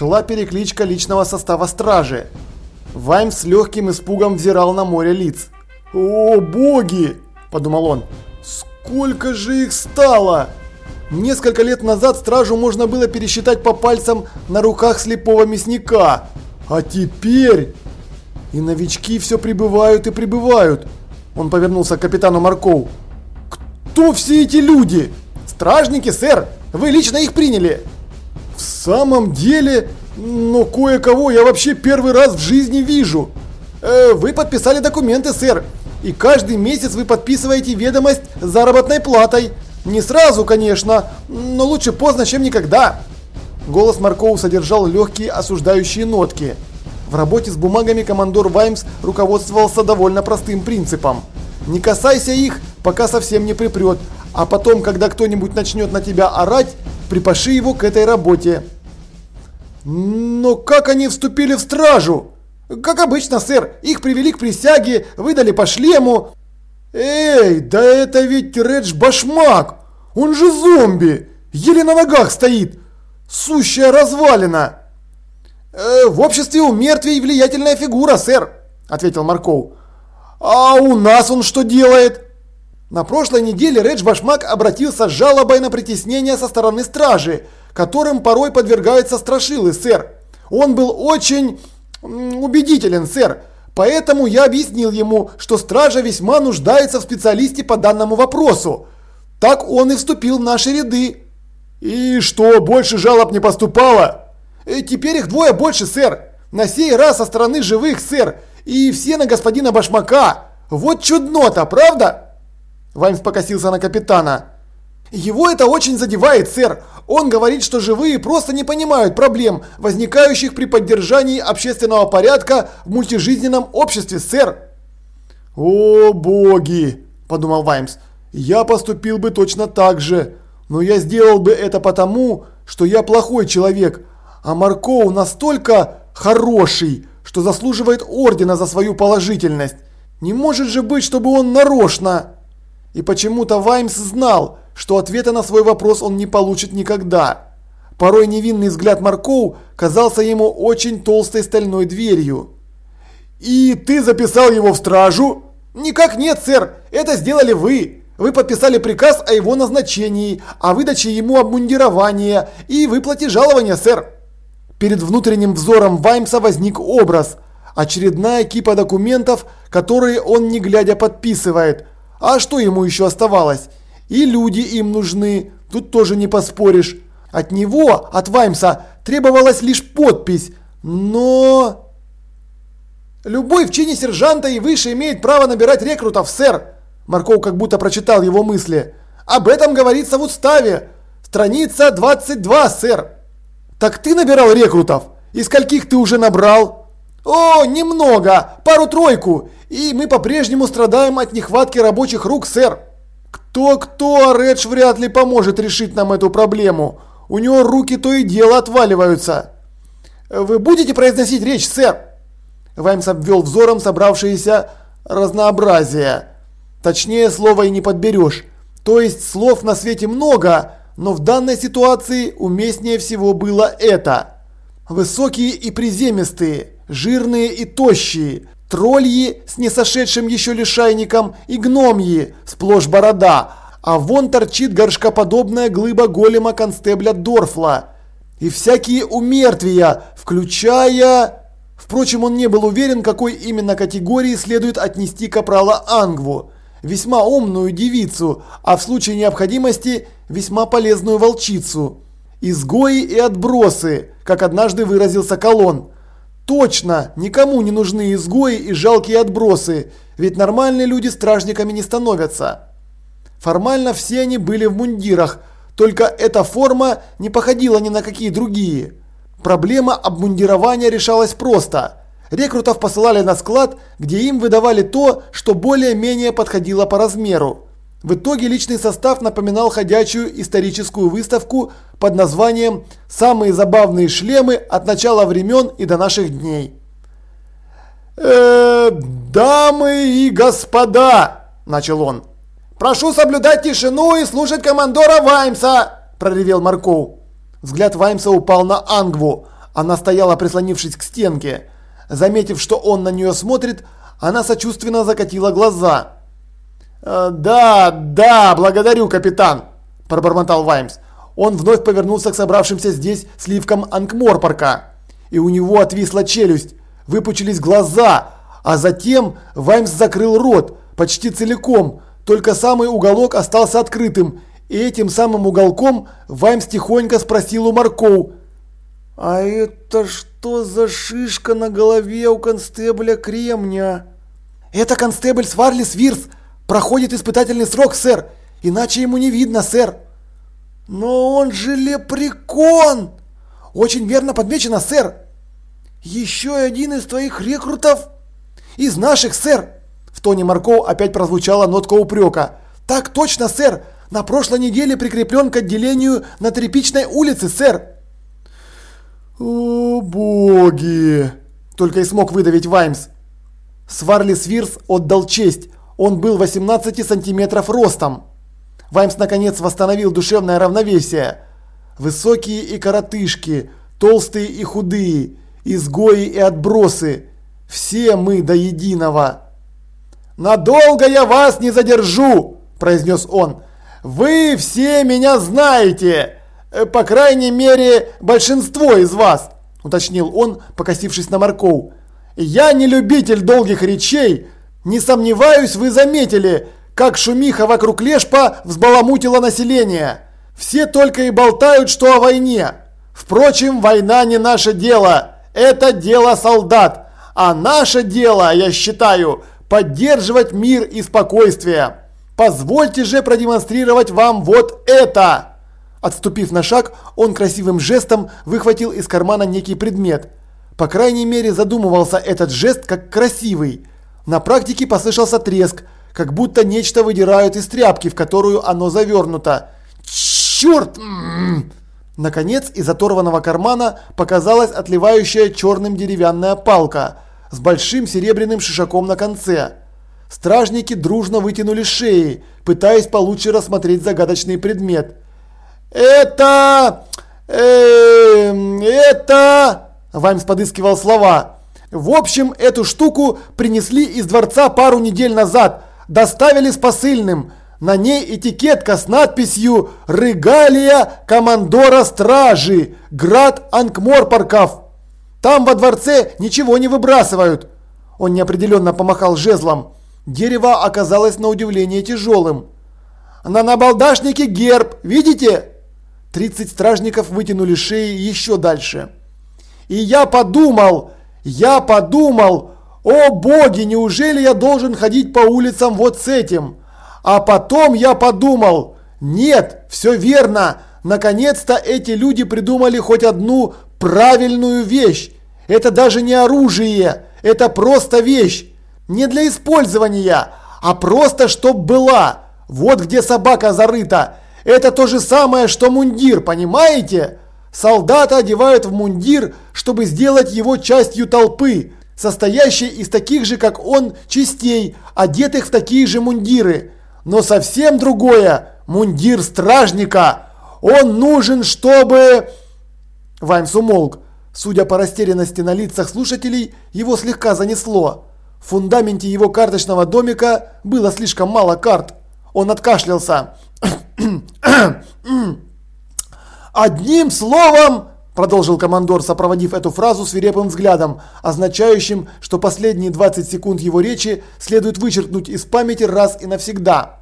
шла перекличка личного состава стражи. Ваймс с легким испугом взирал на море лиц. «О, боги!» – подумал он. «Сколько же их стало!» Несколько лет назад стражу можно было пересчитать по пальцам на руках слепого мясника. А теперь... И новички все прибывают и прибывают. Он повернулся к капитану Марков. «Кто все эти люди?» «Стражники, сэр! Вы лично их приняли!» «В самом деле? Но кое-кого я вообще первый раз в жизни вижу!» э, «Вы подписали документы, сэр, и каждый месяц вы подписываете ведомость с заработной платой. Не сразу, конечно, но лучше поздно, чем никогда!» Голос Маркова содержал легкие осуждающие нотки. В работе с бумагами командор Ваймс руководствовался довольно простым принципом. Не касайся их, пока совсем не припрет, а потом, когда кто-нибудь начнет на тебя орать, припаши его к этой работе. Но как они вступили в стражу? Как обычно, сэр, их привели к присяге, выдали по шлему. Эй, да это ведь Редж Башмак! Он же зомби! Еле на ногах стоит! Сущая развалина! Э, в обществе у мертвей влиятельная фигура, сэр, ответил Марков. А у нас он что делает? На прошлой неделе Редж Башмак обратился с жалобой на притеснение со стороны стражи, которым порой подвергаются страшилы, сэр. Он был очень убедителен, сэр. Поэтому я объяснил ему, что стража весьма нуждается в специалисте по данному вопросу. Так он и вступил в наши ряды. И что, больше жалоб не поступало? И теперь их двое больше, сэр. На сей раз со стороны живых, сэр. И все на господина Башмака. Вот чудно-то, правда? Ваймс покосился на капитана. «Его это очень задевает, сэр. Он говорит, что живые просто не понимают проблем, возникающих при поддержании общественного порядка в мультижизненном обществе, сэр». «О, боги!» – подумал Ваймс. «Я поступил бы точно так же, но я сделал бы это потому, что я плохой человек, а Маркоу настолько хороший, что заслуживает ордена за свою положительность. Не может же быть, чтобы он нарочно...» И почему-то Ваймс знал, что ответа на свой вопрос он не получит никогда. Порой невинный взгляд Маркоу казался ему очень толстой стальной дверью. «И ты записал его в стражу?» «Никак нет, сэр. Это сделали вы. Вы подписали приказ о его назначении, о выдаче ему обмундирования и выплате жалования, сэр». Перед внутренним взором Ваймса возник образ. Очередная кипа документов, которые он не глядя подписывает – а что ему еще оставалось? И люди им нужны, тут тоже не поспоришь. От него, от Ваймса, требовалась лишь подпись, но... Любой в чине сержанта и выше имеет право набирать рекрутов, сэр. Марков как будто прочитал его мысли. Об этом говорится в уставе. Страница 22, сэр. Так ты набирал рекрутов? И скольких ты уже набрал? О, немного, пару-тройку. И мы по-прежнему страдаем от нехватки рабочих рук, сэр. Кто-кто, а вряд ли поможет решить нам эту проблему. У него руки то и дело отваливаются. Вы будете произносить речь, сэр? Ваймс обвел взором собравшееся разнообразие. Точнее слова и не подберешь. То есть слов на свете много, но в данной ситуации уместнее всего было это. Высокие и приземистые, жирные и тощие, тролльи с несошедшим еще лишайником и гномьи, сплошь борода, а вон торчит горшкоподобная глыба голема констебля Дорфла. И всякие умертвия, включая... Впрочем, он не был уверен, какой именно категории следует отнести капрала Ангву. Весьма умную девицу, а в случае необходимости весьма полезную волчицу. Изгои и отбросы, как однажды выразился Колон. Точно, никому не нужны изгои и жалкие отбросы, ведь нормальные люди стражниками не становятся. Формально все они были в мундирах, только эта форма не походила ни на какие другие. Проблема обмундирования решалась просто. Рекрутов посылали на склад, где им выдавали то, что более-менее подходило по размеру. В итоге личный состав напоминал ходячую историческую выставку под названием «Самые забавные шлемы от начала времен и до наших дней». «Э, дамы и господа!» – начал он. «Прошу соблюдать тишину и слушать командора Ваймса!» – проревел Марков. Взгляд Ваймса упал на Ангву. Она стояла прислонившись к стенке. Заметив, что он на нее смотрит, она сочувственно закатила глаза. «Э, «Да, да, благодарю, капитан», – пробормотал Ваймс. Он вновь повернулся к собравшимся здесь сливкам Анкморпорка. И у него отвисла челюсть, выпучились глаза, а затем Ваймс закрыл рот почти целиком, только самый уголок остался открытым, и этим самым уголком Ваймс тихонько спросил у Маркоу. «А это что за шишка на голове у констебля Кремня?» «Это констебль Сварли Свирс. Проходит испытательный срок, сэр. Иначе ему не видно, сэр». «Но он же лепрекон!» «Очень верно подмечено, сэр». «Еще один из твоих рекрутов?» «Из наших, сэр!» В тоне Марков опять прозвучала нотка упрека. «Так точно, сэр! На прошлой неделе прикреплен к отделению на Тряпичной улице, сэр!» «О, боги!» Только и смог выдавить Ваймс. Сварли Свирс отдал честь. Он был 18 сантиметров ростом. Ваймс наконец восстановил душевное равновесие. Высокие и коротышки, толстые и худые, изгои и отбросы. Все мы до единого. «Надолго я вас не задержу!» – произнес он. «Вы все меня знаете! Э, по крайней мере, большинство из вас!» – уточнил он, покосившись на Марков. «Я не любитель долгих речей. Не сомневаюсь, вы заметили, как шумиха вокруг Лешпа взбаламутила население. Все только и болтают, что о войне. Впрочем, война не наше дело. Это дело солдат. А наше дело, я считаю, поддерживать мир и спокойствие. Позвольте же продемонстрировать вам вот это!» Отступив на шаг, он красивым жестом выхватил из кармана некий предмет. По крайней мере, задумывался этот жест как красивый. На практике послышался треск, как будто нечто выдирают из тряпки, в которую оно завернуто. «Черт!» Наконец, из оторванного кармана показалась отливающая черным деревянная палка – с большим серебряным шишаком на конце. Стражники дружно вытянули шеи, пытаясь получше рассмотреть загадочный предмет. «Это... Э, это...» Ваймс подыскивал слова. «В общем, эту штуку принесли из дворца пару недель назад. Доставили с посыльным. На ней этикетка с надписью «Регалия командора стражи. Град Анкморпарков». Там во дворце ничего не выбрасывают. Он неопределенно помахал жезлом. Дерево оказалось на удивление тяжелым. На набалдашнике герб, видите? 30 стражников вытянули шеи еще дальше. И я подумал, я подумал, о боги, неужели я должен ходить по улицам вот с этим? А потом я подумал, нет, все верно, наконец-то эти люди придумали хоть одну правильную вещь. Это даже не оружие, это просто вещь. Не для использования, а просто чтоб была. Вот где собака зарыта. Это то же самое, что мундир, понимаете? Солдата одевают в мундир, чтобы сделать его частью толпы, состоящей из таких же, как он, частей, одетых в такие же мундиры. Но совсем другое – мундир стражника. Он нужен, чтобы... Ваймс умолк. Судя по растерянности на лицах слушателей, его слегка занесло. В фундаменте его карточного домика было слишком мало карт. Он откашлялся. «Одним словом!» – продолжил командор, сопроводив эту фразу свирепым взглядом, означающим, что последние 20 секунд его речи следует вычеркнуть из памяти раз и навсегда.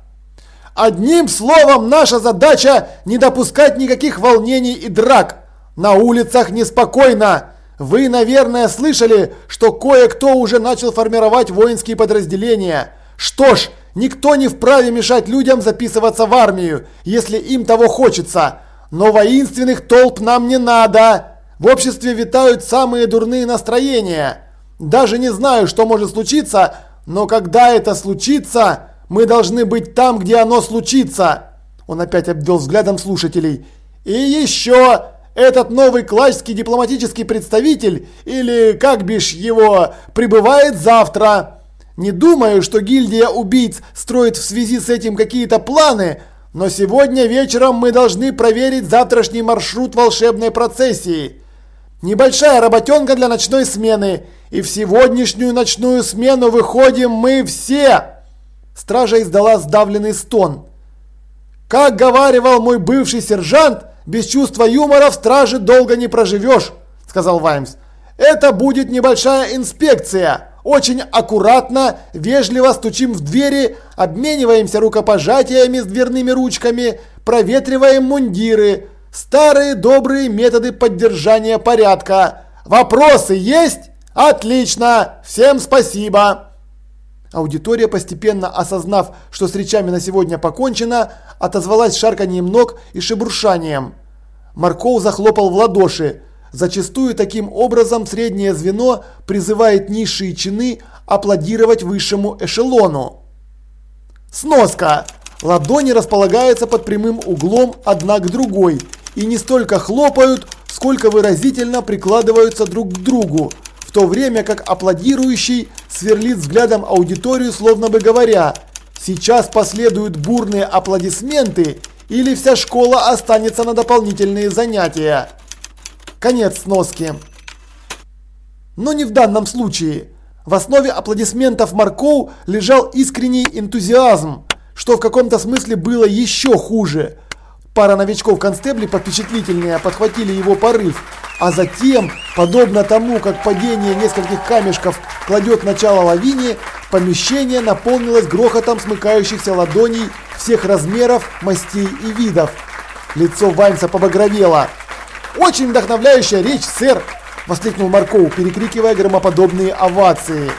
«Одним словом, наша задача – не допускать никаких волнений и драк!» На улицах неспокойно. Вы, наверное, слышали, что кое-кто уже начал формировать воинские подразделения. Что ж, никто не вправе мешать людям записываться в армию, если им того хочется. Но воинственных толп нам не надо. В обществе витают самые дурные настроения. Даже не знаю, что может случиться, но когда это случится, мы должны быть там, где оно случится. Он опять обвел взглядом слушателей. И еще... Этот новый классский дипломатический представитель, или как бишь его, прибывает завтра. Не думаю, что гильдия убийц строит в связи с этим какие-то планы, но сегодня вечером мы должны проверить завтрашний маршрут волшебной процессии. Небольшая работенка для ночной смены. И в сегодняшнюю ночную смену выходим мы все!» Стража издала сдавленный стон. «Как говаривал мой бывший сержант, без чувства юмора в страже долго не проживешь», сказал Ваймс. «Это будет небольшая инспекция. Очень аккуратно, вежливо стучим в двери, обмениваемся рукопожатиями с дверными ручками, проветриваем мундиры. Старые добрые методы поддержания порядка. Вопросы есть? Отлично! Всем спасибо!» Аудитория, постепенно осознав, что с речами на сегодня покончено, отозвалась шарканьем ног и шебуршанием. Марков захлопал в ладоши. Зачастую таким образом среднее звено призывает низшие чины аплодировать высшему эшелону. Сноска. Ладони располагаются под прямым углом одна к другой и не столько хлопают, сколько выразительно прикладываются друг к другу, в то время как аплодирующий сверлит взглядом аудиторию, словно бы говоря, сейчас последуют бурные аплодисменты или вся школа останется на дополнительные занятия. Конец сноски. Но не в данном случае. В основе аплодисментов Маркоу лежал искренний энтузиазм, что в каком-то смысле было еще хуже – Пара новичков констеблей повпечатлительнее подхватили его порыв, а затем, подобно тому, как падение нескольких камешков кладет начало лавине, помещение наполнилось грохотом смыкающихся ладоней всех размеров, мастей и видов. Лицо Ваймса побагровело. «Очень вдохновляющая речь, сэр!» – воскликнул Маркоу, перекрикивая громоподобные овации.